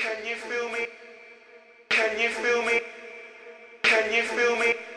Can you feel me? Can you feel me? Can you feel me?